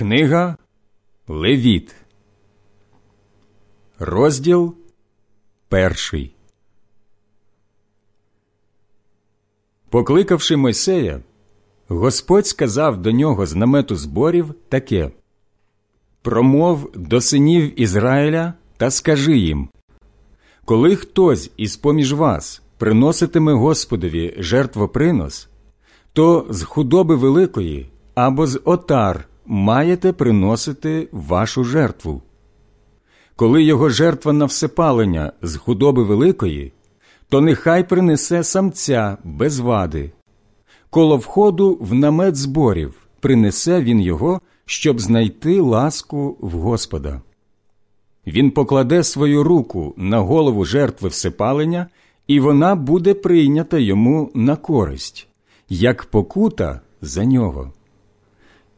Книга Левіт, розділ перший. Покликавши Мойсея, Господь сказав до нього з намету зборів таке Промов до синів Ізраїля та скажи їм Коли хтось із поміж вас приноситиме Господові жертвопринос, то з худоби великої або з отар маєте приносити вашу жертву. Коли його жертва на всепалення з худоби великої, то нехай принесе самця без вади. Коло входу в намет зборів принесе він його, щоб знайти ласку в Господа. Він покладе свою руку на голову жертви всепалення, і вона буде прийнята йому на користь, як покута за нього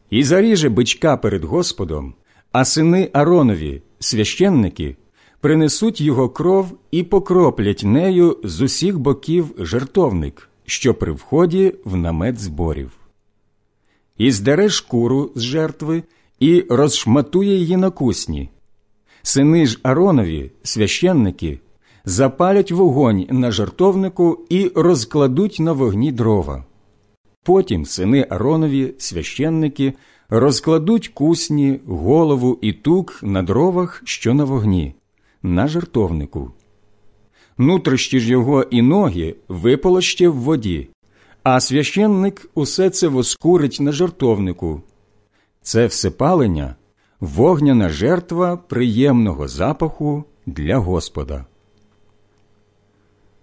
і заріже бичка перед Господом, а сини Аронові, священники, принесуть його кров і покроплять нею з усіх боків жертовник, що при вході в намет зборів. І здере шкуру з жертви і розшматує її на кусні. Сини ж Аронові, священники, запалять вогонь на жертовнику і розкладуть на вогні дрова. Потім сини Аронові, священники, розкладуть кусні, голову і тук на дровах, що на вогні, на жертовнику. Нутрищі ж його і ноги виполоще в воді, а священник усе це воскурить на жертовнику. Це всепалення, вогняна жертва приємного запаху для Господа.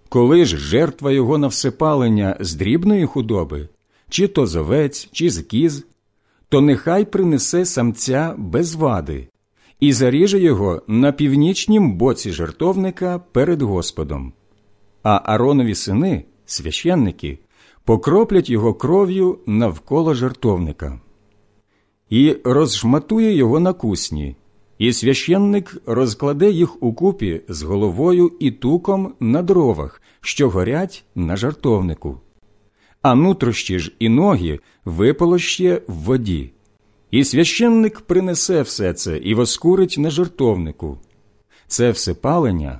Коли ж жертва його на всепалення з дрібної худоби, чи то з чи з кіз, то нехай принесе самця без вади і заріже його на північнім боці жертовника перед Господом. А Аронові сини, священники, покроплять його кров'ю навколо жертовника. І розшматує його на кусні, і священник розкладе їх укупі з головою і туком на дровах, що горять на жартовнику а нутрощі ж і ноги виполоще в воді. І священник принесе все це і воскурить на жертовнику. Це всепалення,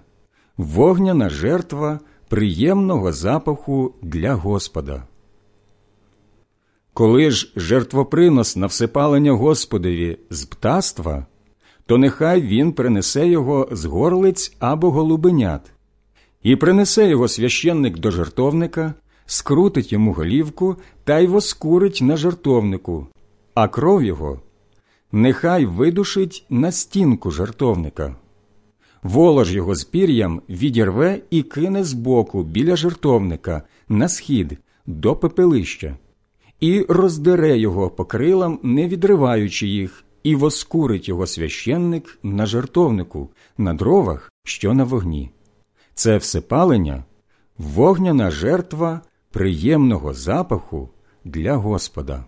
вогняна жертва приємного запаху для Господа. Коли ж жертвопринос на всепалення Господові з птаства, то нехай він принесе його з горлиць або голубенят, і принесе його священник до жертовника, скрутить йому голівку та й воскурить на жартовнику, а кров його нехай видушить на стінку жартовника. Волож його з пір'ям відірве і кине збоку біля жертовника на схід до пепелища, і роздере його по крилам, не відриваючи їх, і воскурить його священник на жертовнику, на дровах, що на вогні. Це всепалення, вогняна жертва приємного запаху для Господа.